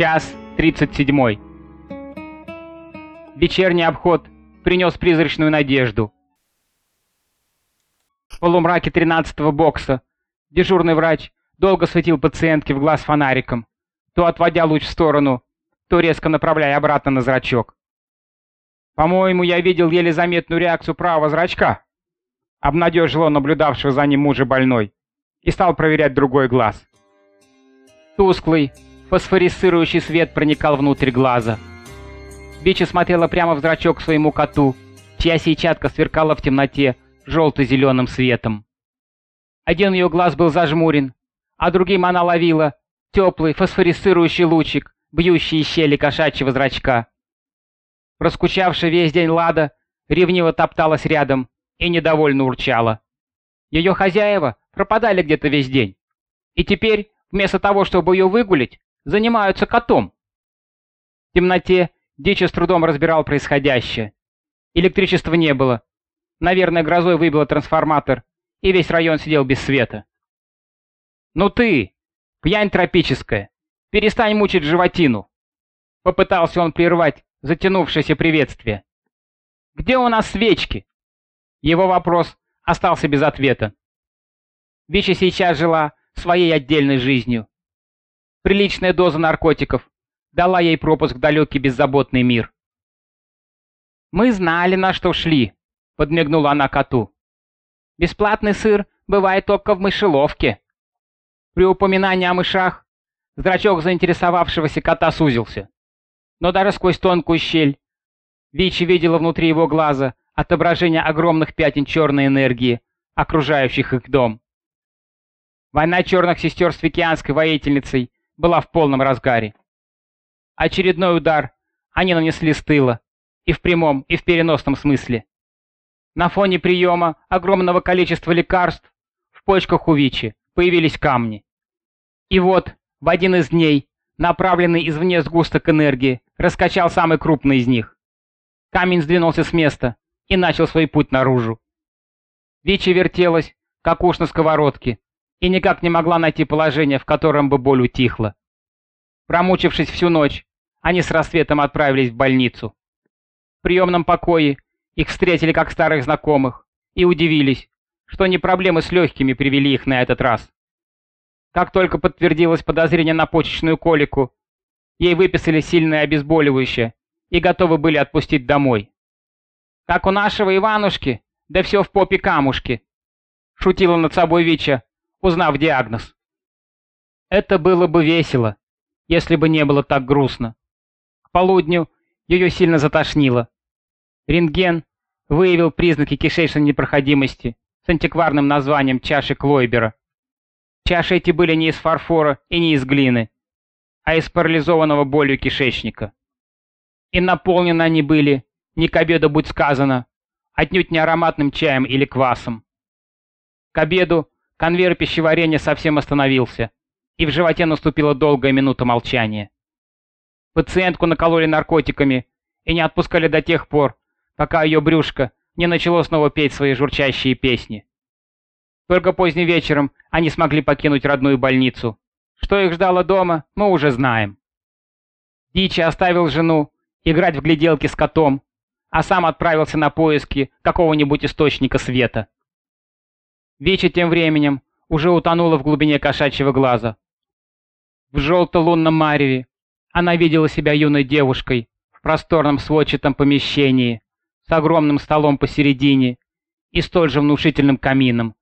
Час тридцать седьмой. Вечерний обход принес призрачную надежду. В полумраке тринадцатого бокса дежурный врач долго светил пациентке в глаз фонариком, то отводя луч в сторону, то резко направляя обратно на зрачок. «По-моему, я видел еле заметную реакцию правого зрачка», обнадежил он наблюдавшего за ним мужа больной и стал проверять другой глаз. Тусклый, фосфорисцирующий свет проникал внутрь глаза. Бичи смотрела прямо в зрачок своему коту, чья сетчатка сверкала в темноте желто-зеленым светом. Один ее глаз был зажмурен, а другим она ловила теплый фосфорисцирующий лучик, бьющий из щели кошачьего зрачка. Проскучавшая весь день Лада ревниво топталась рядом и недовольно урчала. Ее хозяева пропадали где-то весь день. И теперь, вместо того, чтобы ее выгулить, занимаются котом. В темноте Дичи с трудом разбирал происходящее. Электричества не было. Наверное, грозой выбило трансформатор, и весь район сидел без света. «Ну ты, пьянь тропическая, перестань мучить животину!» Попытался он прервать затянувшееся приветствие. «Где у нас свечки?» Его вопрос остался без ответа. Вичи сейчас жила своей отдельной жизнью. Приличная доза наркотиков дала ей пропуск в далекий беззаботный мир. «Мы знали, на что шли», — подмигнула она коту. «Бесплатный сыр бывает только в мышеловке». При упоминании о мышах зрачок заинтересовавшегося кота сузился. Но даже сквозь тонкую щель Вичи видела внутри его глаза отображение огромных пятен черной энергии, окружающих их дом. Война черных сестер с викианской воительницей была в полном разгаре. Очередной удар они нанесли с тыла, и в прямом, и в переносном смысле. На фоне приема огромного количества лекарств в почках у Вичи появились камни. И вот, в один из дней, направленный извне сгусток энергии, раскачал самый крупный из них. Камень сдвинулся с места и начал свой путь наружу. Вичи вертелась, как уж на сковородке, и никак не могла найти положение, в котором бы боль утихла. Промучившись всю ночь, они с рассветом отправились в больницу. В приемном покое их встретили как старых знакомых и удивились, что не проблемы с легкими привели их на этот раз. Как только подтвердилось подозрение на почечную колику, ей выписали сильное обезболивающее и готовы были отпустить домой. «Как у нашего Иванушки, да все в попе камушки», — шутила над собой Вича, узнав диагноз. Это было бы весело, если бы не было так грустно. К полудню ее сильно затошнило. Рентген выявил признаки кишечной непроходимости с антикварным названием чаши Клойбера. Чаши эти были не из фарфора и не из глины, а из парализованного болью кишечника. И наполнены они были, не к обеду будь сказано, отнюдь не ароматным чаем или квасом. К обеду Конвейер пищеварения совсем остановился, и в животе наступила долгая минута молчания. Пациентку накололи наркотиками и не отпускали до тех пор, пока ее брюшко не начало снова петь свои журчащие песни. Только поздним вечером они смогли покинуть родную больницу. Что их ждало дома, мы уже знаем. Дичи оставил жену играть в гляделки с котом, а сам отправился на поиски какого-нибудь источника света. Вичи тем временем уже утонула в глубине кошачьего глаза. В желто-лунном мареве она видела себя юной девушкой в просторном сводчатом помещении с огромным столом посередине и столь же внушительным камином,